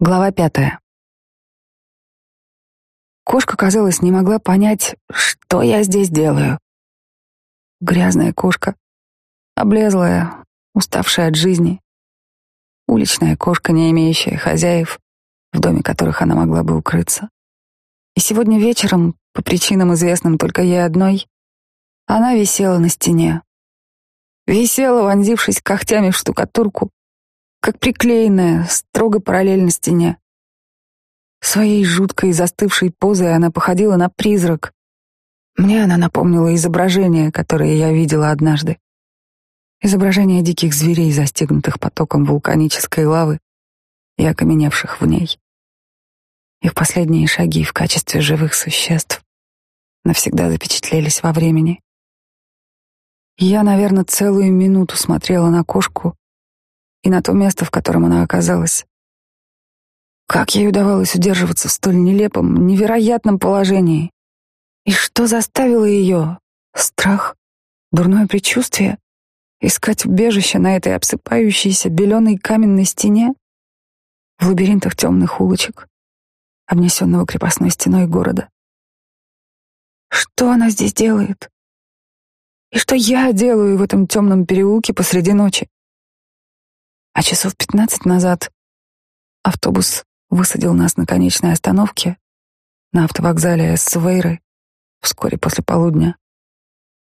Глава пятая. Кошка, казалось, не могла понять, что я здесь делаю. Грязная кошка, облезлая, уставшая от жизни. Уличная кошка, не имеющая хозяев, в доме которых она могла бы укрыться. И сегодня вечером, по причинам, известным только ей одной, она висела на стене. Висела, вонзившись когтями в штукатурку, как приклеенная, строго параллельно стене. Своей жуткой застывшей позой она походила на призрак. Мне она напомнила изображение, которое я видела однажды. Изображение диких зверей, застигнутых потоком вулканической лавы и окаменевших в ней. Их последние шаги в качестве живых существ навсегда запечатлелись во времени. Я, наверное, целую минуту смотрела на кошку, и на то место, в котором она оказалась. Как ей удавалось удерживаться в столь нелепом, невероятном положении? И что заставило ее? Страх? Дурное предчувствие? Искать убежище на этой обсыпающейся беленой каменной стене? В лабиринтах темных улочек, обнесенного крепостной стеной города? Что она здесь делает? И что я делаю в этом темном переулке посреди ночи? А часов пятнадцать назад автобус высадил нас на конечной остановке на автовокзале Свейры вскоре после полудня.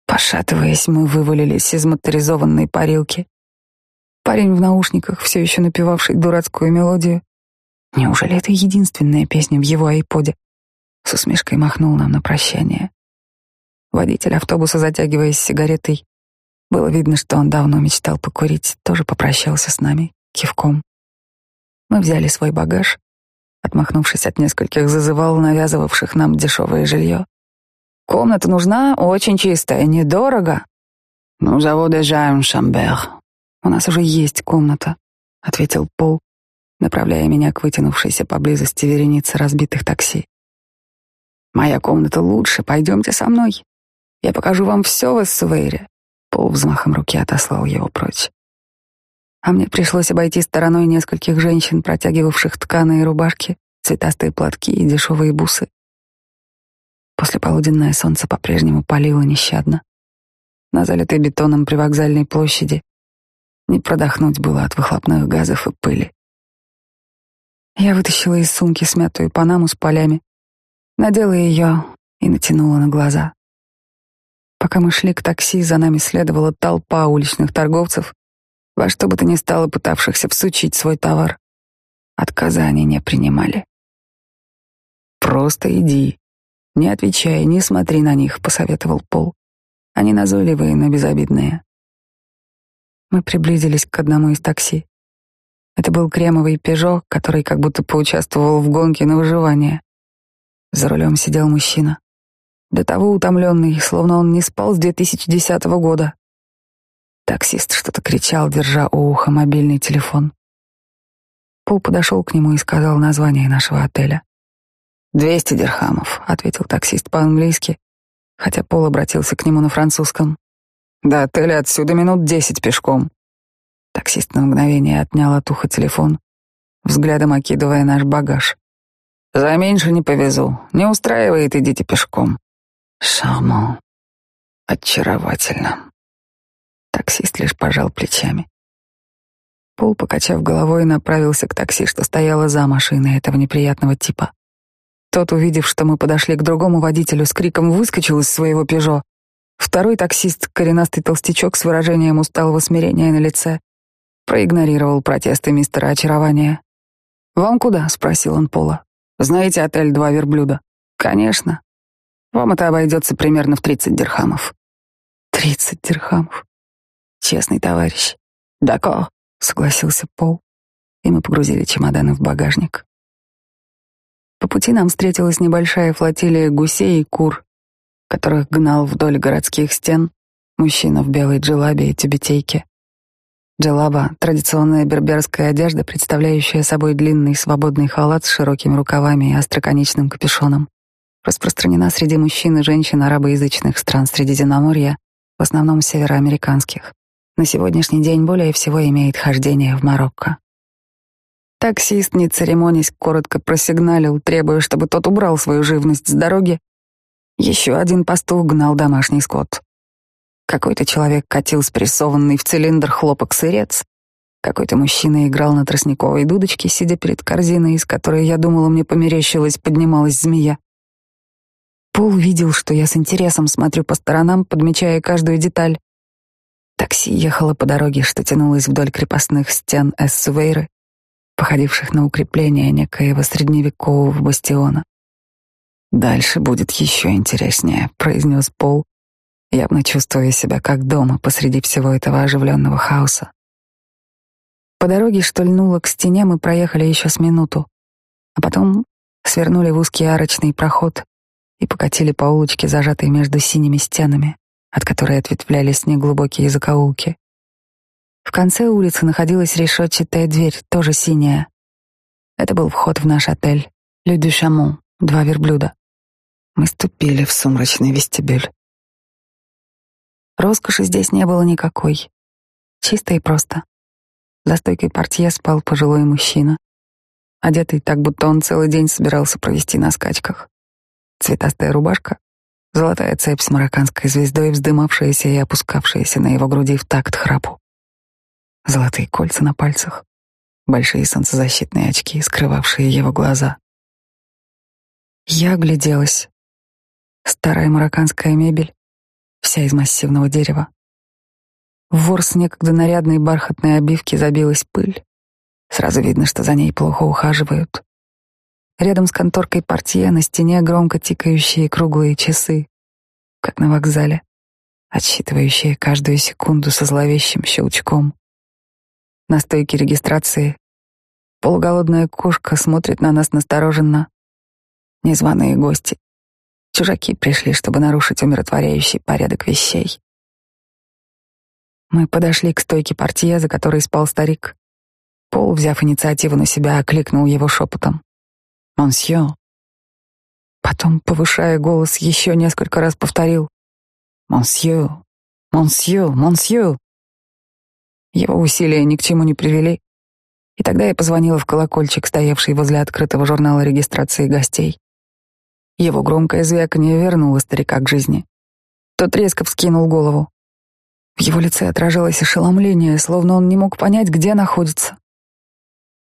Пошатываясь, мы вывалились из моторизованной парилки. Парень в наушниках, все еще напевавший дурацкую мелодию. Неужели это единственная песня в его айподе? С усмешкой махнул нам на прощание. Водитель автобуса, затягиваясь сигаретой, было видно, что он давно мечтал покурить, тоже попрощался с нами, кивком. Мы взяли свой багаж, отмахнувшись от нескольких зазывал, навязывавших нам дешевое жилье. «Комната нужна, очень чистая, недорого». «Ну, завода Жайм Шамбер. У нас уже есть комната», — ответил Пол, направляя меня к вытянувшейся поблизости веренице разбитых такси. «Моя комната лучше, пойдемте со мной. Я покажу вам все в Эссуэйре. Пол взмахом руки отослал его прочь. А мне пришлось обойти стороной нескольких женщин, протягивавших тканые рубашки, цветастые платки и дешевые бусы. После полуденное солнце по-прежнему палило нещадно. На залитой бетоном привокзальной площади не продохнуть было от выхлопных газов и пыли. Я вытащила из сумки смятую панаму с полями, надела ее и натянула на глаза. Пока мы шли к такси, за нами следовала толпа уличных торговцев, во что бы то ни стало пытавшихся всучить свой товар. Отказа они не принимали. «Просто иди. Не отвечай, не смотри на них», — посоветовал Пол. «Они назойливые, но безобидные». Мы приблизились к одному из такси. Это был кремовый «Пежо», который как будто поучаствовал в гонке на выживание. За рулем сидел мужчина до того утомленный, словно он не спал с 2010 года. Таксист что-то кричал, держа у уха мобильный телефон. Пол подошел к нему и сказал название нашего отеля. «Двести дирхамов», — ответил таксист по-английски, хотя Пол обратился к нему на французском. «До отеля отсюда минут десять пешком». Таксист на мгновение отнял от уха телефон, взглядом окидывая наш багаж. «За меньше не повезу. Не устраивает, идите пешком». Шарман. Очаровательно. Таксист лишь пожал плечами. Пол, покачав головой, направился к такси, что стояло за машиной этого неприятного типа. Тот, увидев, что мы подошли к другому водителю, с криком выскочил из своего «Пежо». Второй таксист, коренастый толстячок с выражением усталого смирения на лице, проигнорировал протесты мистера очарования. «Вам куда?» — спросил он Пола. «Знаете отель «Два верблюда»?» «Конечно. Вам это обойдется примерно в тридцать дирхамов. Тридцать дирхамов. Честный товарищ. Дако, согласился Пол, и мы погрузили чемоданы в багажник. По пути нам встретилась небольшая флотилия гусей и кур, которых гнал вдоль городских стен мужчина в белой джелабе и тюбетейке. Джелаба — традиционная берберская одежда, представляющая собой длинный свободный халат с широкими рукавами и остроконечным капюшоном распространена среди мужчин и женщин арабоязычных стран Средиземноморья, в основном североамериканских. На сегодняшний день более всего имеет хождение в Марокко. Таксист, не церемонясь, коротко просигналил, требуя, чтобы тот убрал свою живность с дороги. Еще один пастух гнал домашний скот. Какой-то человек катил спрессованный в цилиндр хлопок-сырец. Какой-то мужчина играл на тростниковой дудочке, сидя перед корзиной, из которой, я думала, мне померещилась, поднималась змея. Пол видел, что я с интересом смотрю по сторонам, подмечая каждую деталь. Такси ехало по дороге, что тянулось вдоль крепостных стен Эссувейры, походивших на укрепление некоего средневекового бастиона. «Дальше будет еще интереснее», — произнес Пол, явно чувствуя себя как дома посреди всего этого оживленного хаоса. По дороге, что льнула к стене, мы проехали еще с минуту, а потом свернули в узкий арочный проход и покатили по улочке, зажатой между синими стенами, от которой ответвлялись неглубокие закоулки. В конце улицы находилась решетчатая дверь, тоже синяя. Это был вход в наш отель «Ле Дю Шамон», два верблюда. Мы ступили в сумрачный вестибюль. Роскоши здесь не было никакой. Чисто и просто. За стойкой портье спал пожилой мужчина, одетый так, будто он целый день собирался провести на скачках. Цветастая рубашка, золотая цепь с марокканской звездой, вздымавшаяся и опускавшаяся на его груди в такт храпу. Золотые кольца на пальцах, большие солнцезащитные очки, скрывавшие его глаза. Я огляделась. Старая марокканская мебель, вся из массивного дерева, в ворс некогда нарядной бархатной обивки забилась пыль. Сразу видно, что за ней плохо ухаживают. Рядом с конторкой портье на стене громко тикающие круглые часы, как на вокзале, отсчитывающие каждую секунду со зловещим щелчком. На стойке регистрации полуголодная кошка смотрит на нас настороженно. Незваные гости. Чужаки пришли, чтобы нарушить умиротворяющий порядок вещей. Мы подошли к стойке портье, за которой спал старик. Пол, взяв инициативу на себя, окликнул его шепотом. «Монсье». Потом, повышая голос, еще несколько раз повторил. «Монсье, монсье, монсье». Его усилия ни к чему не привели. И тогда я позвонила в колокольчик, стоявший возле открытого журнала регистрации гостей. Его громкое звяканье вернуло старика к жизни. Тот резко вскинул голову. В его лице отражалось ошеломление, словно он не мог понять, где находится.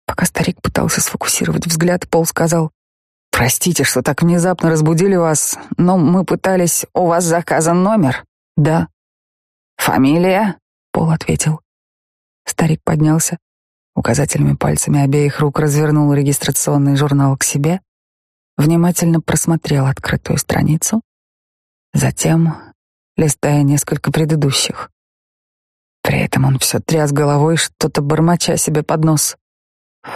Пока старик пытался сфокусировать взгляд, Пол сказал, «Простите, что так внезапно разбудили вас, но мы пытались... У вас заказан номер?» «Да». «Фамилия?» — Пол ответил. Старик поднялся, указательными пальцами обеих рук развернул регистрационный журнал к себе, внимательно просмотрел открытую страницу, затем, листая несколько предыдущих, при этом он все тряс головой, что-то бормоча себе под нос.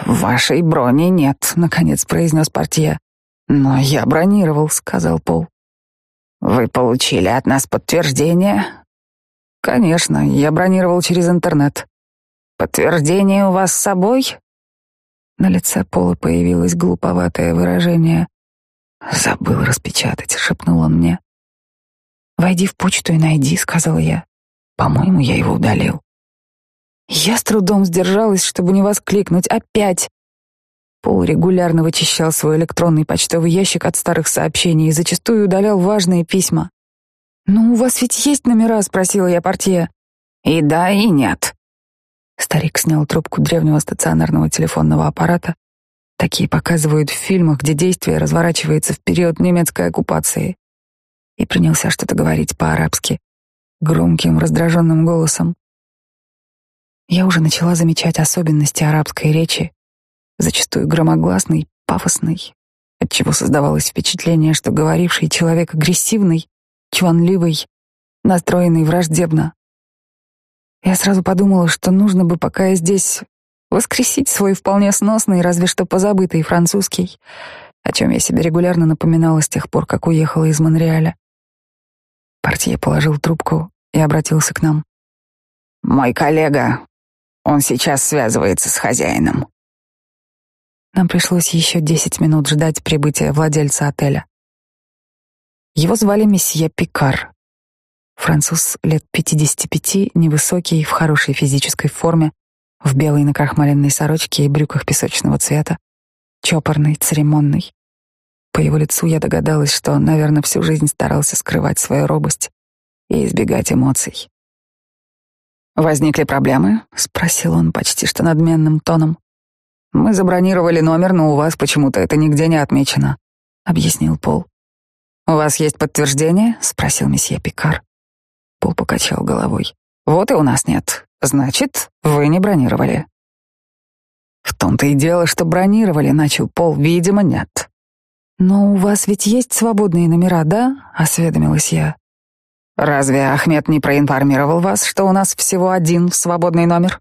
«В вашей брони нет», — наконец произнес портье. «Но я бронировал», — сказал Пол. «Вы получили от нас подтверждение?» «Конечно, я бронировал через интернет». «Подтверждение у вас с собой?» На лице Пола появилось глуповатое выражение. «Забыл распечатать», — шепнул он мне. «Войди в почту и найди», — сказал я. По-моему, я его удалил. Я с трудом сдержалась, чтобы не воскликнуть «Опять!». Пол регулярно вычищал свой электронный почтовый ящик от старых сообщений и зачастую удалял важные письма. «Ну, у вас ведь есть номера?» — спросила я портье. «И да, и нет». Старик снял трубку древнего стационарного телефонного аппарата. Такие показывают в фильмах, где действие разворачивается в период немецкой оккупации. И принялся что-то говорить по-арабски громким, раздраженным голосом. Я уже начала замечать особенности арабской речи, зачастую громогласной, пафосной, отчего создавалось впечатление, что говоривший человек агрессивный, чванливый, настроенный враждебно. Я сразу подумала, что нужно бы, пока я здесь, воскресить свой вполне сносный, разве что позабытый французский, о чем я себе регулярно напоминала с тех пор, как уехала из Монреаля. Портье положил трубку и обратился к нам. «Мой коллега, он сейчас связывается с хозяином». Нам пришлось еще десять минут ждать прибытия владельца отеля. Его звали месье Пикар. Француз лет 55, невысокий, в хорошей физической форме, в белой накрахмаленной сорочке и брюках песочного цвета, чопорный, церемонный. По его лицу я догадалась, что он, наверное, всю жизнь старался скрывать свою робость и избегать эмоций. «Возникли проблемы?» — спросил он почти что надменным тоном. «Мы забронировали номер, но у вас почему-то это нигде не отмечено», — объяснил Пол. «У вас есть подтверждение?» — спросил месье Пикар. Пол покачал головой. «Вот и у нас нет. Значит, вы не бронировали». «В том-то и дело, что бронировали», — начал Пол. «Видимо, нет». «Но у вас ведь есть свободные номера, да?» — осведомилась я. «Разве Ахмед не проинформировал вас, что у нас всего один свободный номер?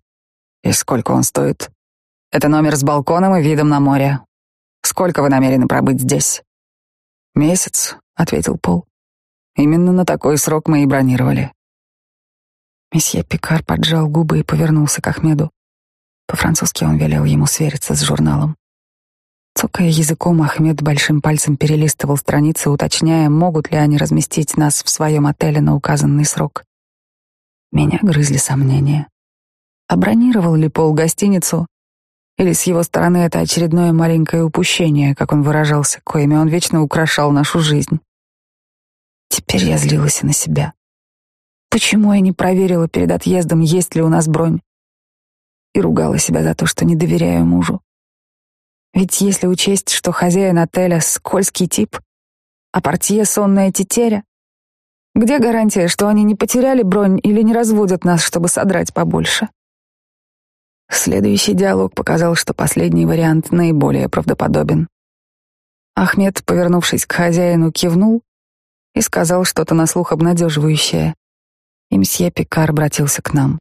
И сколько он стоит? Это номер с балконом и видом на море. Сколько вы намерены пробыть здесь?» «Месяц», — ответил Пол. «Именно на такой срок мы и бронировали». Месье Пикар поджал губы и повернулся к Ахмеду. По-французски он велел ему свериться с журналом. Цокая языком, Ахмед большим пальцем перелистывал страницы, уточняя, могут ли они разместить нас в своем отеле на указанный срок. Меня грызли сомнения. Обронировал ли Пол гостиницу? Или с его стороны это очередное маленькое упущение, как он выражался, коими он вечно украшал нашу жизнь? Теперь я злилась на себя. Почему я не проверила перед отъездом, есть ли у нас бронь? И ругала себя за то, что не доверяю мужу. Ведь если учесть, что хозяин отеля — скользкий тип, а портье — сонная тетеря, где гарантия, что они не потеряли бронь или не разводят нас, чтобы содрать побольше? Следующий диалог показал, что последний вариант наиболее правдоподобен. Ахмед, повернувшись к хозяину, кивнул и сказал что-то на слух обнадеживающее и мсье Пикар обратился к нам.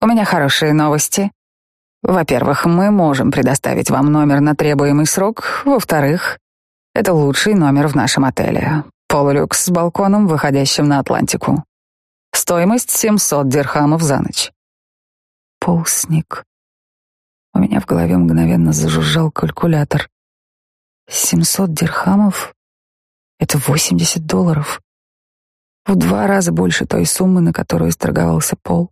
«У меня хорошие новости. Во-первых, мы можем предоставить вам номер на требуемый срок. Во-вторых, это лучший номер в нашем отеле. Полулюкс с балконом, выходящим на Атлантику. Стоимость 700 дирхамов за ночь». Пол сник. У меня в голове мгновенно зажужжал калькулятор. 700 дирхамов — это 80 долларов в два раза больше той суммы, на которую сторговался Пол.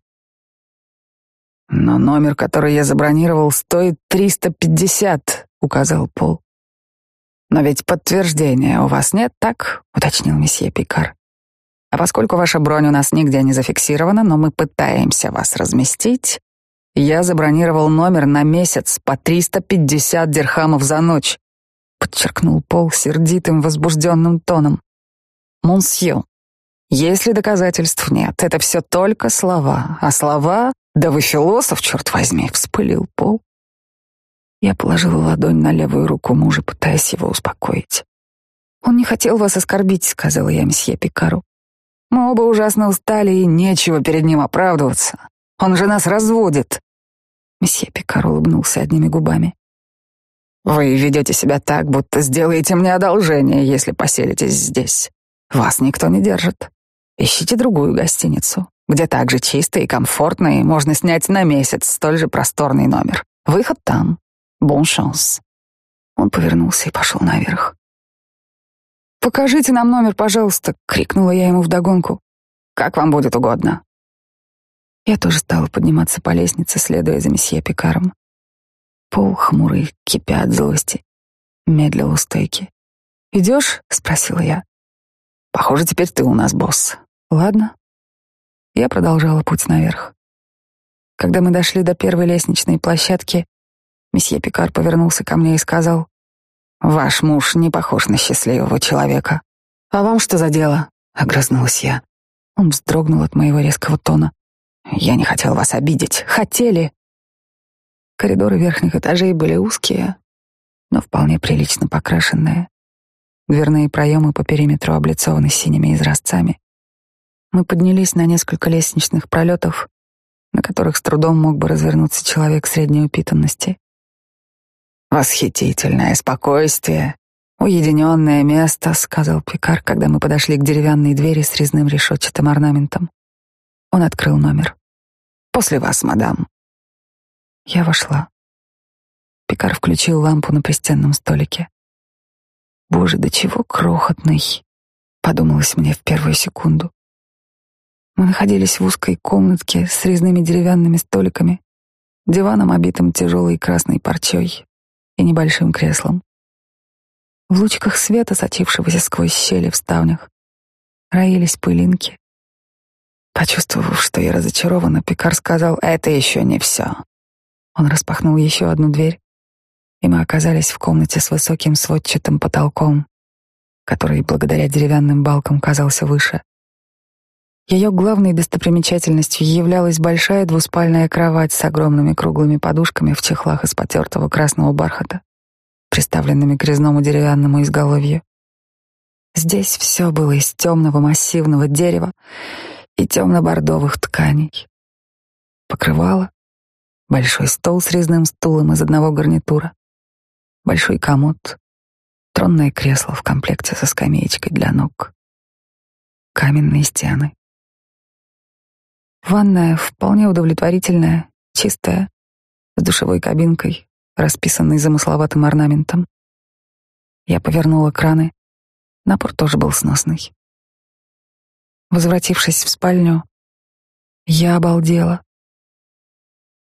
«Но номер, который я забронировал, стоит 350», — указал Пол. «Но ведь подтверждения у вас нет, так?» — уточнил месье Пикар. «А поскольку ваша бронь у нас нигде не зафиксирована, но мы пытаемся вас разместить, я забронировал номер на месяц по 350 дирхамов за ночь», — подчеркнул Пол сердитым, возбужденным тоном. «Монсье, если доказательств нет, это все только слова. А слова... Да вы философ, черт возьми, вспылил Пол. Я положила ладонь на левую руку мужа, пытаясь его успокоить. «Он не хотел вас оскорбить», — сказала я месье Пикару. «Мы оба ужасно устали, и нечего перед ним оправдываться. Он же нас разводит». Месье Пикар улыбнулся одними губами. «Вы ведете себя так, будто сделаете мне одолжение, если поселитесь здесь. Вас никто не держит. Ищите другую гостиницу, где также чисто и комфортно, и можно снять на месяц столь же просторный номер. Выход там. Бон шанс. Он повернулся и пошел наверх. «Покажите нам номер, пожалуйста!» — крикнула я ему вдогонку. «Как вам будет угодно». Я тоже стала подниматься по лестнице, следуя за месье Пикаром. Пол хмурый, кипя от злости, медлил у стойки. «Идешь?» — спросила я. «Похоже, теперь ты у нас босс. Ладно. Я продолжала путь наверх. Когда мы дошли до первой лестничной площадки, месье Пикар повернулся ко мне и сказал, «Ваш муж не похож на счастливого человека. А вам что за дело?» — огрызнулась я. Он вздрогнул от моего резкого тона. «Я не хотел вас обидеть. Хотели!» Коридоры верхних этажей были узкие, но вполне прилично покрашенные. Дверные проемы по периметру облицованы синими изразцами. Мы поднялись на несколько лестничных пролетов, на которых с трудом мог бы развернуться человек средней упитанности. «Восхитительное спокойствие, уединенное место», — сказал Пикар, когда мы подошли к деревянной двери с резным решетчатым орнаментом. Он открыл номер. «После вас, мадам». Я вошла. Пикар включил лампу на пристенном столике. «Боже, до чего крохотный!» — подумалось мне в первую секунду. Мы находились в узкой комнатке с резными деревянными столиками, диваном, обитым тяжелой красной парчой и небольшим креслом. В лучиках света, сочившегося сквозь щели в ставнях, роились пылинки. Почувствовав, что я разочарована, Пикар сказал, «Это еще не все». Он распахнул еще одну дверь, и мы оказались в комнате с высоким сводчатым потолком, который, благодаря деревянным балкам, казался выше. Ее главной достопримечательностью являлась большая двуспальная кровать с огромными круглыми подушками в чехлах из потертого красного бархата, приставленными к резному деревянному изголовью. Здесь все было из темного массивного дерева и темно-бордовых тканей. Покрывало, большой стол с резным стулом из одного гарнитура, большой комод, тронное кресло в комплекте со скамеечкой для ног, каменные стены. Ванная вполне удовлетворительная, чистая, с душевой кабинкой, расписанной замысловатым орнаментом. Я повернула краны. Напор тоже был сносный. Возвратившись в спальню, я обалдела.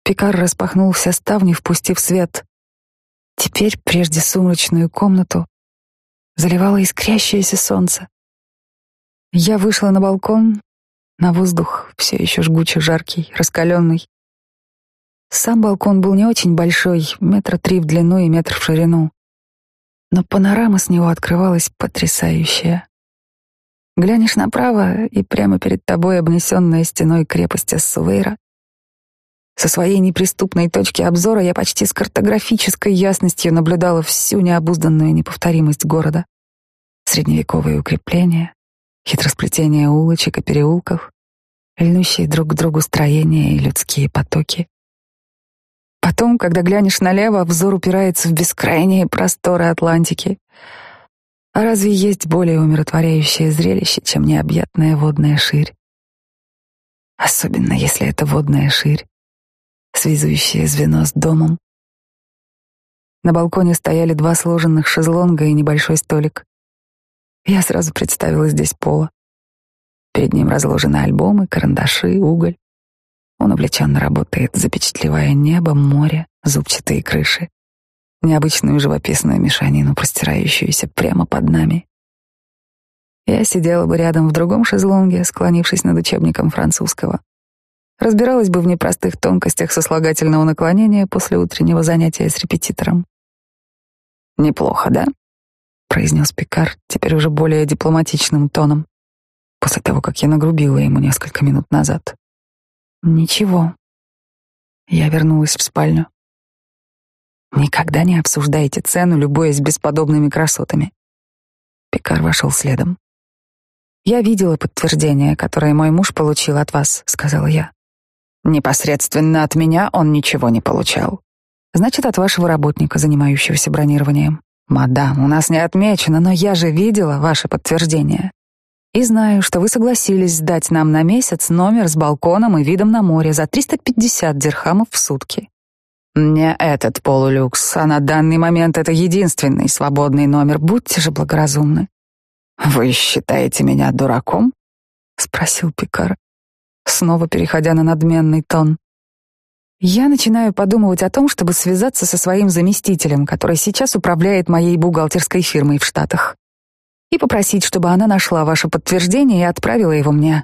Пикар распахнул все ставни, впустив свет. Теперь, прежде сумрачную комнату, заливало искрящееся солнце. Я вышла на балкон, на воздух, все еще жгуче жаркий, раскаленный. Сам балкон был не очень большой, метра три в длину и метр в ширину. Но панорама с него открывалась потрясающая. Глянешь направо, и прямо перед тобой обнесенная стеной крепость Ассувейра. Со своей неприступной точки обзора я почти с картографической ясностью наблюдала всю необузданную неповторимость города. Средневековые укрепления, хитросплетение улочек и переулков, льнущие друг к другу строения и людские потоки. Потом, когда глянешь налево, взор упирается в бескрайние просторы Атлантики — а разве есть более умиротворяющее зрелище, чем необъятная водная ширь? Особенно если это водная ширь, связующее звено с домом. На балконе стояли два сложенных шезлонга и небольшой столик. Я сразу представила здесь Пола. Перед ним разложены альбомы, карандаши, уголь. Он увлеченно работает, запечатлевая небо, море, зубчатые крыши необычную живописную мешанину, простирающуюся прямо под нами. Я сидела бы рядом в другом шезлонге, склонившись над учебником французского. Разбиралась бы в непростых тонкостях сослагательного наклонения после утреннего занятия с репетитором. «Неплохо, да?» — произнес Пикар, теперь уже более дипломатичным тоном, после того, как я нагрубила ему несколько минут назад. «Ничего». Я вернулась в спальню. Никогда не обсуждайте цену, любуясь бесподобными красотами. Пикар вошел следом. Я видела подтверждение, которое мой муж получил от вас, сказала я. Непосредственно от меня он ничего не получал. Значит, от вашего работника, занимающегося бронированием. Мадам, у нас не отмечено, но я же видела ваше подтверждение. И знаю, что вы согласились сдать нам на месяц номер с балконом и видом на море за 350 дирхамов в сутки. Не этот полулюкс, а на данный момент это единственный свободный номер. Будьте же благоразумны. Вы считаете меня дураком? спросил Пикар, снова переходя на надменный тон. Я начинаю подумывать о том, чтобы связаться со своим заместителем, который сейчас управляет моей бухгалтерской фирмой в Штатах, и попросить, чтобы она нашла ваше подтверждение и отправила его мне.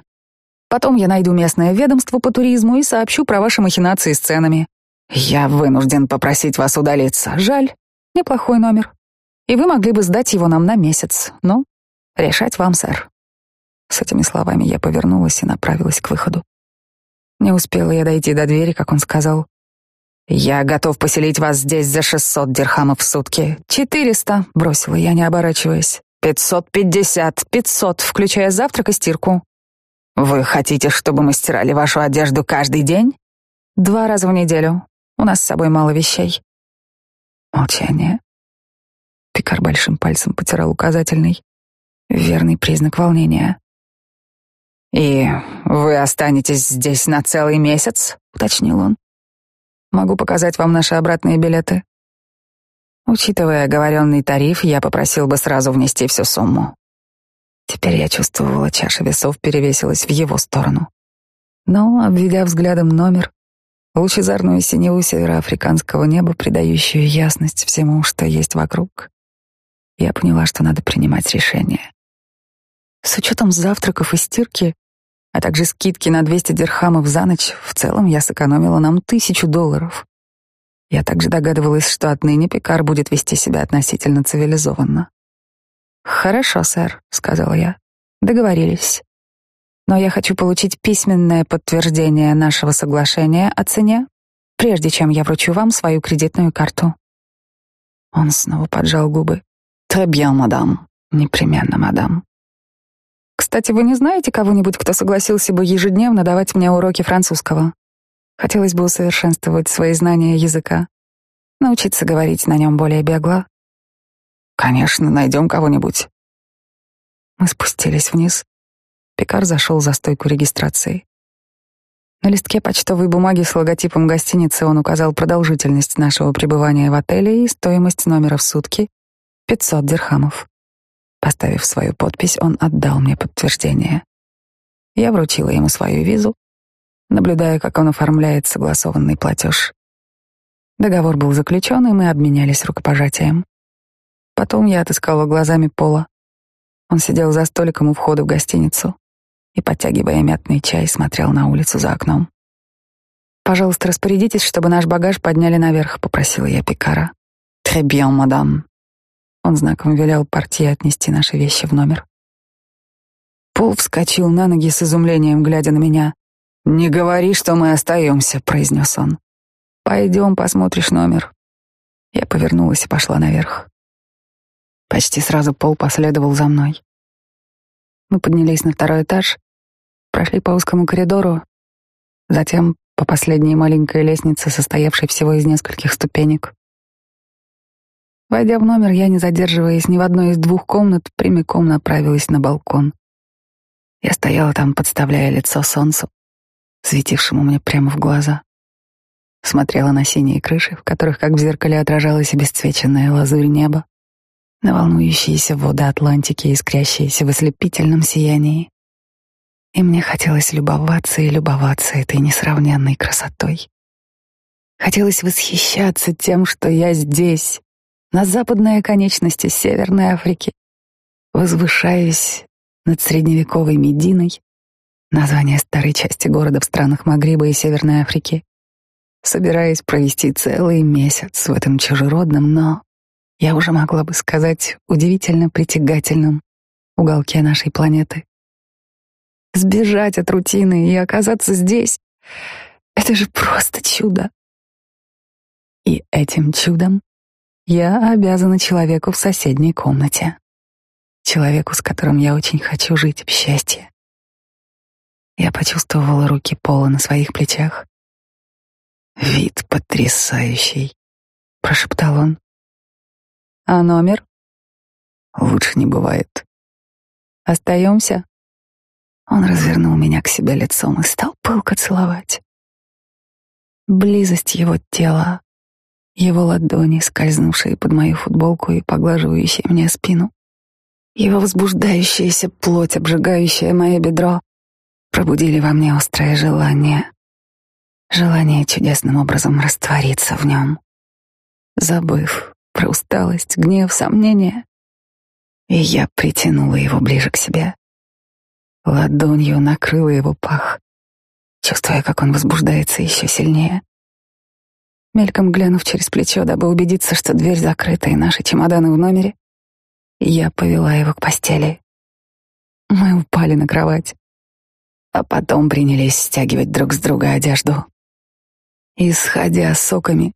Потом я найду местное ведомство по туризму и сообщу про ваши махинации с ценами. «Я вынужден попросить вас удалиться. Жаль. Неплохой номер. И вы могли бы сдать его нам на месяц. Но решать вам, сэр». С этими словами я повернулась и направилась к выходу. Не успела я дойти до двери, как он сказал. «Я готов поселить вас здесь за шестьсот дирхамов в сутки. Четыреста», — бросила я, не оборачиваясь. «Пятьсот пятьдесят, пятьсот, включая завтрак и стирку». «Вы хотите, чтобы мы стирали вашу одежду каждый день?» «Два раза в неделю. У нас с собой мало вещей. Молчание. Пикар большим пальцем потирал указательный. Верный признак волнения. «И вы останетесь здесь на целый месяц?» — уточнил он. «Могу показать вам наши обратные билеты». Учитывая оговоренный тариф, я попросил бы сразу внести всю сумму. Теперь я чувствовала, чаша весов перевесилась в его сторону. Но, обведя взглядом номер, лучезарную синеву североафриканского неба, придающую ясность всему, что есть вокруг, я поняла, что надо принимать решение. С учетом завтраков и стирки, а также скидки на 200 дирхамов за ночь, в целом я сэкономила нам тысячу долларов. Я также догадывалась, что отныне Пикар будет вести себя относительно цивилизованно. «Хорошо, сэр», — сказала я. «Договорились. Но я хочу получить письменное подтверждение нашего соглашения о цене, прежде чем я вручу вам свою кредитную карту». Он снова поджал губы. «Très мадам. Непременно, мадам. Кстати, вы не знаете кого-нибудь, кто согласился бы ежедневно давать мне уроки французского? Хотелось бы усовершенствовать свои знания языка, научиться говорить на нем более бегло. Конечно, найдем кого-нибудь. Мы спустились вниз. Пикар зашел за стойку регистрации. На листке почтовой бумаги с логотипом гостиницы он указал продолжительность нашего пребывания в отеле и стоимость номера в сутки — 500 дирхамов. Поставив свою подпись, он отдал мне подтверждение. Я вручила ему свою визу, наблюдая, как он оформляет согласованный платеж. Договор был заключен, и мы обменялись рукопожатием. Потом я отыскала глазами Пола. Он сидел за столиком у входа в гостиницу и, подтягивая мятный чай, смотрел на улицу за окном. «Пожалуйста, распорядитесь, чтобы наш багаж подняли наверх», — попросила я Пикара. «Très мадам». Он знаком велел портье отнести наши вещи в номер. Пол вскочил на ноги с изумлением, глядя на меня. «Не говори, что мы остаемся», — произнес он. «Пойдем, посмотришь номер». Я повернулась и пошла наверх. Почти сразу Пол последовал за мной. Мы поднялись на второй этаж, прошли по узкому коридору, затем по последней маленькой лестнице, состоявшей всего из нескольких ступенек. Войдя в номер, я, не задерживаясь ни в одной из двух комнат, прямиком направилась на балкон. Я стояла там, подставляя лицо солнцу, светившему мне прямо в глаза. Смотрела на синие крыши, в которых, как в зеркале, отражалась обесцвеченная лазурь неба, на волнующиеся воды Атлантики, искрящиеся в ослепительном сиянии. И мне хотелось любоваться и любоваться этой несравненной красотой. Хотелось восхищаться тем, что я здесь, на западной оконечности Северной Африки, возвышаюсь над средневековой Мединой, название старой части города в странах Магриба и Северной Африки, собираясь провести целый месяц в этом чужеродном, но, я уже могла бы сказать, удивительно притягательном уголке нашей планеты. Сбежать от рутины и оказаться здесь — это же просто чудо. И этим чудом я обязана человеку в соседней комнате. Человеку, с которым я очень хочу жить в счастье. Я почувствовала руки Пола на своих плечах. «Вид потрясающий», — прошептал он. «А номер?» «Лучше не бывает». «Остаемся?» Он развернул меня к себе лицом и стал пылко целовать. Близость его тела, его ладони, скользнувшие под мою футболку и поглаживающие мне спину, его возбуждающаяся плоть, обжигающая мое бедро, пробудили во мне острое желание. Желание чудесным образом раствориться в нем, забыв про усталость, гнев, сомнения. И я притянула его ближе к себе. Ладонью накрыла его пах, чувствуя, как он возбуждается еще сильнее. Мельком глянув через плечо, дабы убедиться, что дверь закрыта и наши чемоданы в номере, я повела его к постели. Мы упали на кровать, а потом принялись стягивать друг с друга одежду. Исходя соками,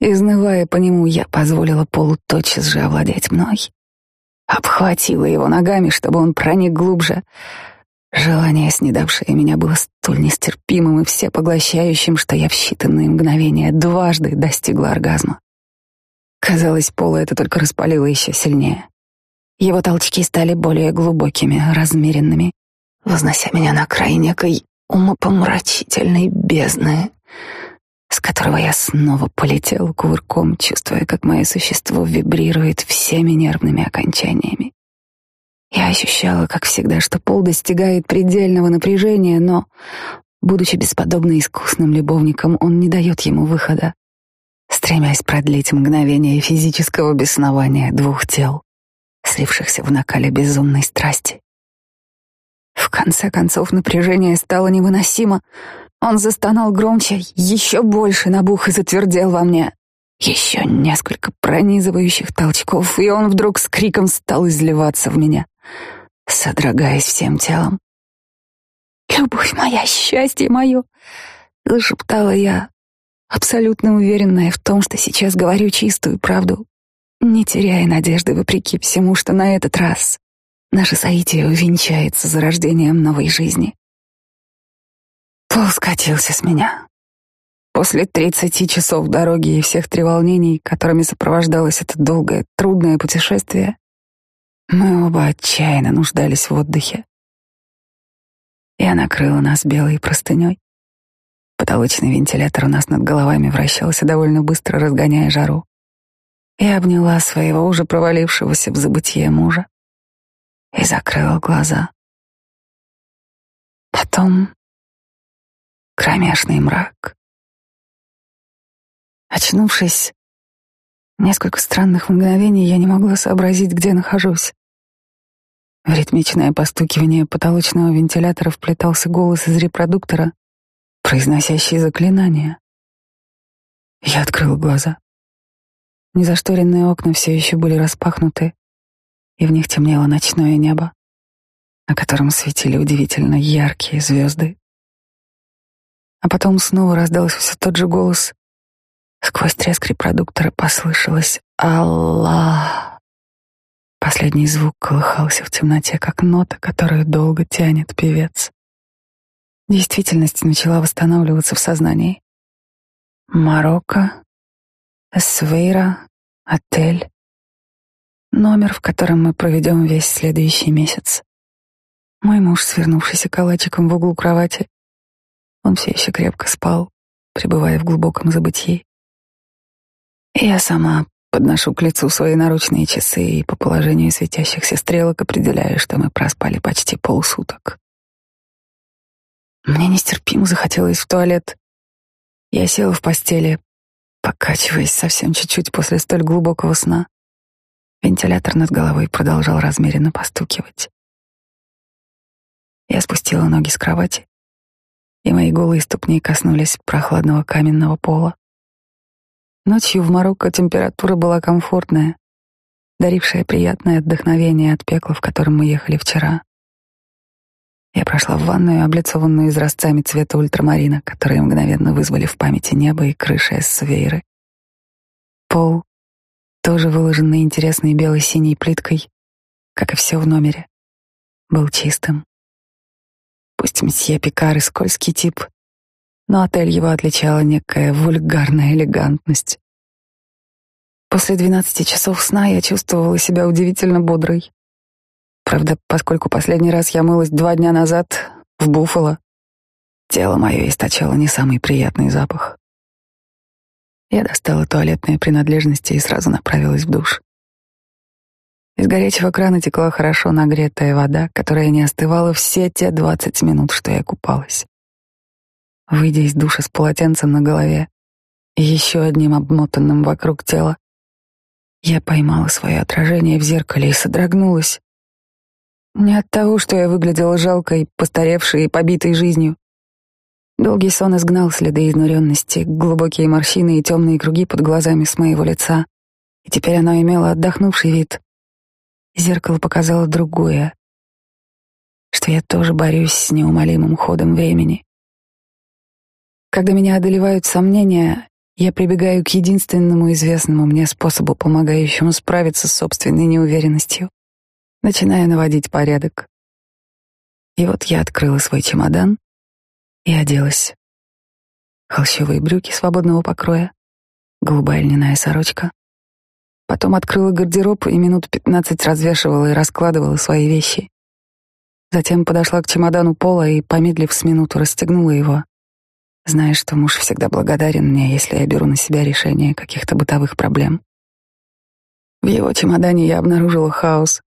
изнывая по нему, я позволила Полу тотчас же овладеть мной. Обхватила его ногами, чтобы он проник глубже, Желание, снедавшее меня, было столь нестерпимым и всепоглощающим, что я в считанные мгновения дважды достигла оргазма. Казалось, Пола это только распалило еще сильнее. Его толчки стали более глубокими, размеренными, вознося меня на край некой умопомрачительной бездны, с которого я снова полетел кувырком, чувствуя, как мое существо вибрирует всеми нервными окончаниями. Я ощущала, как всегда, что пол достигает предельного напряжения, но Будучи бесподобно искусным любовником, он не дает ему выхода, стремясь продлить мгновение физического беснования двух тел, слившихся в накале безумной страсти. В конце концов напряжение стало невыносимо. Он застонал громче, еще больше набух и затвердел во мне. Еще несколько пронизывающих толчков, и он вдруг с криком стал изливаться в меня, содрогаясь всем телом. «Любовь моя, счастье мое!» — зашептала я, абсолютно уверенная в том, что сейчас говорю чистую правду, не теряя надежды вопреки всему, что на этот раз наше соитие увенчается зарождением новой жизни. Пол скатился с меня. После тридцати часов дороги и всех треволнений, которыми сопровождалось это долгое, трудное путешествие, мы оба отчаянно нуждались в отдыхе. Я накрыла нас белой простыней. Потолочный вентилятор у нас над головами вращался довольно быстро, разгоняя жару. Я обняла своего уже провалившегося в забытие мужа и закрыла глаза. Потом кромешный мрак. Очнувшись, несколько странных мгновений я не могла сообразить, где нахожусь. В ритмичное постукивание потолочного вентилятора вплетался голос из репродуктора, произносящий заклинание. Я открыл глаза. Незашторенные окна все еще были распахнуты, и в них темнело ночное небо, на котором светили удивительно яркие звезды. А потом снова раздался все тот же голос, Сквозь треск репродуктора послышалось «Аллах». Последний звук колыхался в темноте, как нота, которую долго тянет певец. Действительность начала восстанавливаться в сознании. Марокко, Эсвейра, отель. Номер, в котором мы проведем весь следующий месяц. Мой муж, свернувшийся калачиком в углу кровати, он все еще крепко спал, пребывая в глубоком забытии. Я сама подношу к лицу свои наручные часы и по положению светящихся стрелок определяю, что мы проспали почти полсуток. Мне нестерпимо захотелось в туалет. Я села в постели, покачиваясь совсем чуть-чуть после столь глубокого сна. Вентилятор над головой продолжал размеренно постукивать. Я спустила ноги с кровати, и мои голые ступни коснулись прохладного каменного пола. Ночью в Марокко температура была комфортная, дарившая приятное вдохновение от пекла, в котором мы ехали вчера. Я прошла в ванную, облицованную изразцами цвета ультрамарина, которые мгновенно вызвали в памяти небо и крыши эссвейры. Пол, тоже выложенный интересной бело-синей плиткой, как и все в номере, был чистым. Пусть месье Пикар и скользкий тип, но отель его отличала некая вульгарная элегантность. После двенадцати часов сна я чувствовала себя удивительно бодрой. Правда, поскольку последний раз я мылась два дня назад в Буффало, тело мое источало не самый приятный запах. Я достала туалетные принадлежности и сразу направилась в душ. Из горячего крана текла хорошо нагретая вода, которая не остывала все те двадцать минут, что я купалась. Выйдя из душа с полотенцем на голове и еще одним обмотанным вокруг тела, я поймала свое отражение в зеркале и содрогнулась. Не от того, что я выглядела жалкой, постаревшей и побитой жизнью. Долгий сон изгнал следы изнуренности, глубокие морщины и темные круги под глазами с моего лица, и теперь оно имело отдохнувший вид. Зеркало показало другое, что я тоже борюсь с неумолимым ходом времени. Когда меня одолевают сомнения, я прибегаю к единственному известному мне способу, помогающему справиться с собственной неуверенностью. Начинаю наводить порядок. И вот я открыла свой чемодан и оделась. Холщовые брюки свободного покроя, голубая льняная сорочка. Потом открыла гардероб и минут пятнадцать развешивала и раскладывала свои вещи. Затем подошла к чемодану пола и, помедлив с минуту, расстегнула его зная, что муж всегда благодарен мне, если я беру на себя решение каких-то бытовых проблем. В его чемодане я обнаружила хаос.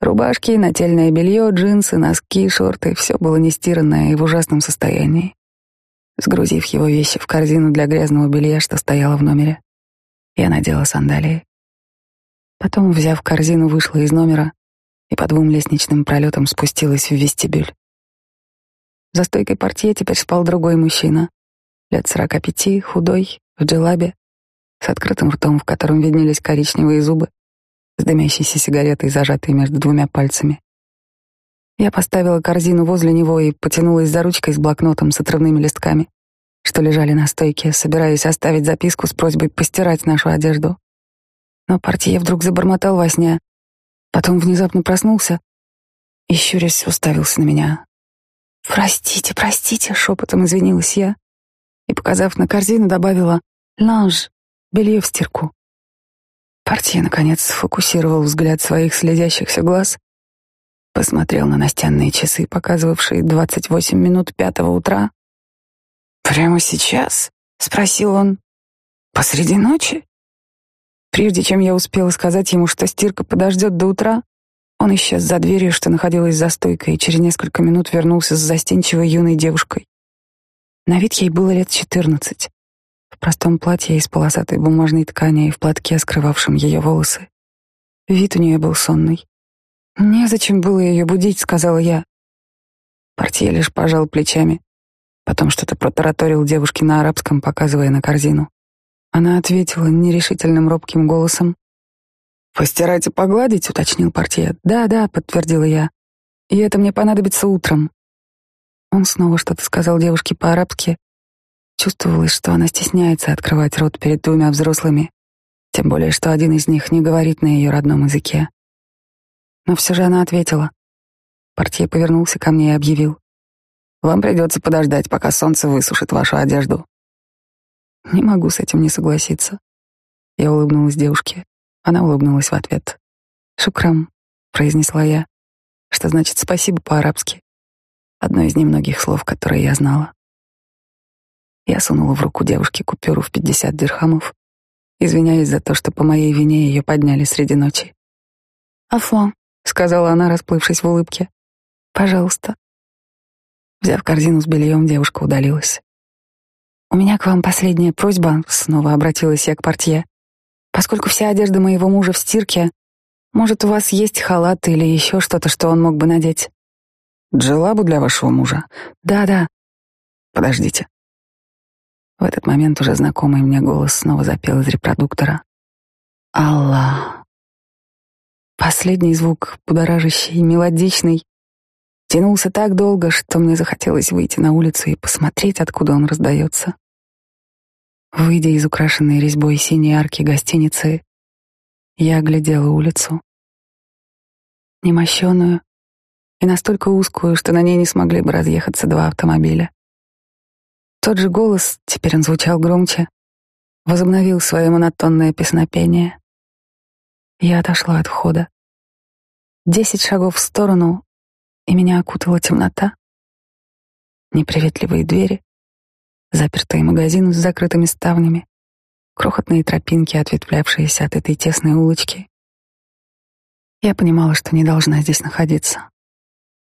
Рубашки, нательное белье, джинсы, носки, шорты — все было нестиранное и в ужасном состоянии. Сгрузив его вещи в корзину для грязного белья, что стояла в номере, я надела сандалии. Потом, взяв корзину, вышла из номера и по двум лестничным пролетам спустилась в вестибюль. За стойкой портье теперь спал другой мужчина, лет сорока пяти, худой, в джелабе, с открытым ртом, в котором виднелись коричневые зубы, с дымящейся сигаретой, зажатой между двумя пальцами. Я поставила корзину возле него и потянулась за ручкой с блокнотом с отрывными листками, что лежали на стойке, собираясь оставить записку с просьбой постирать нашу одежду. Но портье вдруг забормотал во сне, потом внезапно проснулся и, щурясь, уставился на меня. «Простите, простите», — шепотом извинилась я и, показав на корзину, добавила «ланж» — белье в стирку. Портье, наконец, сфокусировал взгляд своих слезящихся глаз, посмотрел на настенные часы, показывавшие двадцать восемь минут пятого утра. «Прямо сейчас?» — спросил он. «Посреди ночи?» Прежде чем я успела сказать ему, что стирка подождет до утра, он исчез за дверью, что находилась за стойкой, и через несколько минут вернулся с застенчивой юной девушкой. На вид ей было лет четырнадцать в простом платье из полосатой бумажной ткани и в платке, скрывавшем ее волосы. Вид у нее был сонный. «Незачем было ее будить», — сказала я. Портье лишь пожал плечами. Потом что-то протараторил девушке на арабском, показывая на корзину. Она ответила нерешительным робким голосом. «Постирать и погладить?» — уточнил портье. «Да, да», — подтвердила я. «И это мне понадобится утром». Он снова что-то сказал девушке по-арабски, Чувствовалось, что она стесняется открывать рот перед двумя взрослыми, тем более, что один из них не говорит на ее родном языке. Но все же она ответила. Портье повернулся ко мне и объявил. «Вам придется подождать, пока солнце высушит вашу одежду». Не могу с этим не согласиться. Я улыбнулась девушке. Она улыбнулась в ответ. «Шукрам», — произнесла я, что значит «спасибо» по-арабски. Одно из немногих слов, которые я знала. Я сунула в руку девушке купюру в пятьдесят дирхамов, извиняясь за то, что по моей вине ее подняли среди ночи. «Афо», — сказала она, расплывшись в улыбке. «Пожалуйста». Взяв корзину с бельем, девушка удалилась. «У меня к вам последняя просьба», — снова обратилась я к портье. «Поскольку вся одежда моего мужа в стирке, может, у вас есть халат или еще что-то, что он мог бы надеть?» «Джелабу для вашего мужа?» «Да-да». «Подождите». В этот момент уже знакомый мне голос снова запел из репродуктора. Аллах. Последний звук, будоражащий и мелодичный, тянулся так долго, что мне захотелось выйти на улицу и посмотреть, откуда он раздается. Выйдя из украшенной резьбой синей арки гостиницы, я оглядела улицу. Немощенную и настолько узкую, что на ней не смогли бы разъехаться два автомобиля. Тот же голос, теперь он звучал громче, возобновил свое монотонное песнопение. Я отошла от входа. Десять шагов в сторону, и меня окутала темнота. Неприветливые двери, запертый магазин с закрытыми ставнями, крохотные тропинки, ответвлявшиеся от этой тесной улочки. Я понимала, что не должна здесь находиться,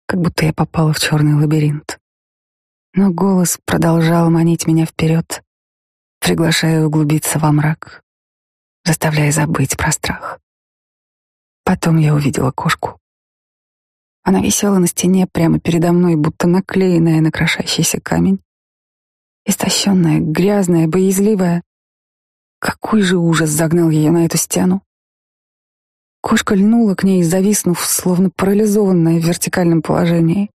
как будто я попала в черный лабиринт. Но голос продолжал манить меня вперед, приглашая углубиться во мрак, заставляя забыть про страх. Потом я увидела кошку. Она висела на стене прямо передо мной, будто наклеенная на крошащийся камень. Истощенная, грязная, боязливая. Какой же ужас загнал ее на эту стену. Кошка льнула к ней, зависнув, словно парализованная в вертикальном положении.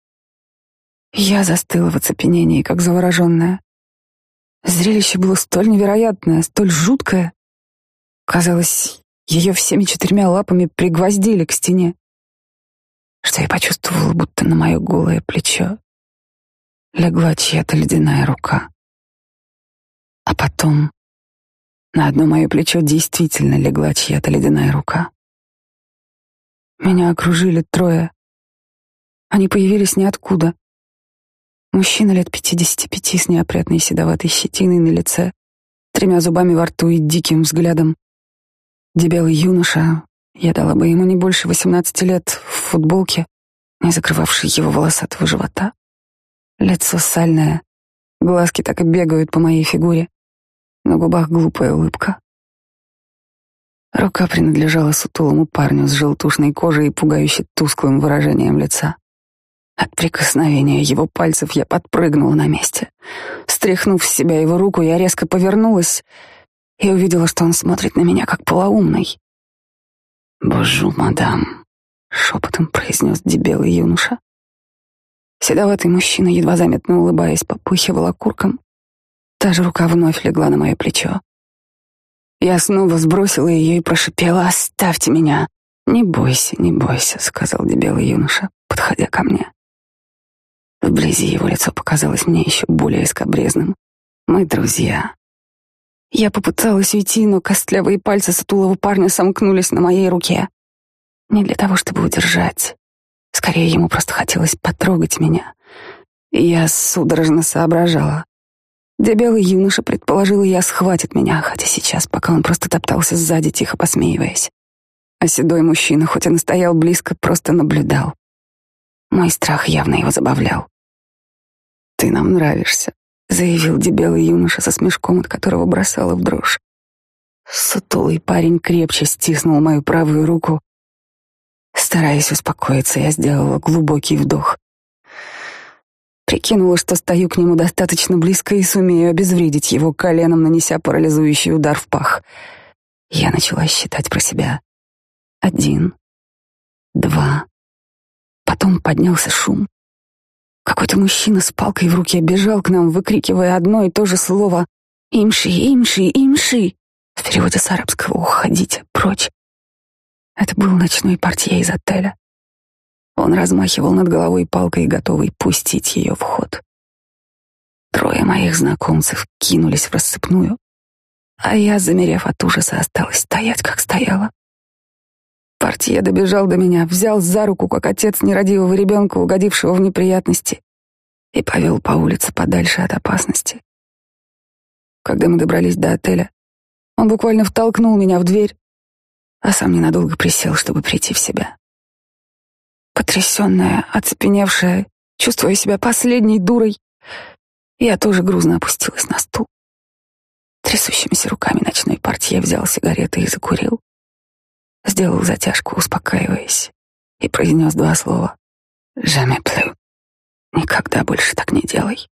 Я застыла в оцепенении, как завороженная. Зрелище было столь невероятное, столь жуткое. Казалось, ее всеми четырьмя лапами пригвоздили к стене, что я почувствовала, будто на мое голое плечо легла чья-то ледяная рука. А потом на одно мое плечо действительно легла чья-то ледяная рука. Меня окружили трое. Они появились ниоткуда. Мужчина лет пятидесяти пяти с неопрятной седоватой щетиной на лице, тремя зубами во рту и диким взглядом. Дебелый юноша, я дала бы ему не больше восемнадцати лет, в футболки, не закрывавшей его волосатого живота. Лицо сальное, глазки так и бегают по моей фигуре, на губах глупая улыбка. Рука принадлежала сутулому парню с желтушной кожей и пугающе тусклым выражением лица. От прикосновения его пальцев я подпрыгнула на месте. Стряхнув с себя его руку, я резко повернулась и увидела, что он смотрит на меня как полоумный. «Божу, мадам», — шепотом произнес дебелый юноша. Седоватый мужчина, едва заметно улыбаясь, попыхивал окурком. Та же рука вновь легла на мое плечо. Я снова сбросила ее и прошипела «Оставьте меня!» «Не бойся, не бойся», — сказал дебелый юноша, подходя ко мне. Вблизи его лицо показалось мне еще более скобрезным. Мы друзья. Я попыталась уйти, но костлявые пальцы сутулого парня сомкнулись на моей руке. Не для того, чтобы удержать. Скорее, ему просто хотелось потрогать меня. Я судорожно соображала. Дебелый юноша предположил, я схватит меня, хотя сейчас, пока он просто топтался сзади, тихо посмеиваясь. А седой мужчина, хоть и стоял близко, просто наблюдал. Мой страх явно его забавлял. «Ты нам нравишься», — заявил дебелый юноша со смешком, от которого бросала в дрожь. Сутулый парень крепче стиснул мою правую руку. Стараясь успокоиться, я сделала глубокий вдох. Прикинула, что стою к нему достаточно близко и сумею обезвредить его коленом, нанеся парализующий удар в пах. Я начала считать про себя. Один, два. Потом поднялся шум. Какой-то мужчина с палкой в руке бежал к нам, выкрикивая одно и то же слово «Имши, имши, имши!» В переводе с арабского «Уходите, прочь!» Это был ночной портье из отеля. Он размахивал над головой палкой, готовый пустить ее в ход. Трое моих знакомцев кинулись в рассыпную, а я, замерев от ужаса, осталась стоять, как стояла. Портье добежал до меня, взял за руку, как отец нерадивого ребенка, угодившего в неприятности, и повел по улице подальше от опасности. Когда мы добрались до отеля, он буквально втолкнул меня в дверь, а сам ненадолго присел, чтобы прийти в себя. Потрясенная, оцепеневшая, чувствуя себя последней дурой, я тоже грузно опустилась на стул. Трясущимися руками ночной портье взял сигареты и закурил сделал затяжку, успокаиваясь, и произнес два слова. «Jamais plus». Никогда больше так не делай.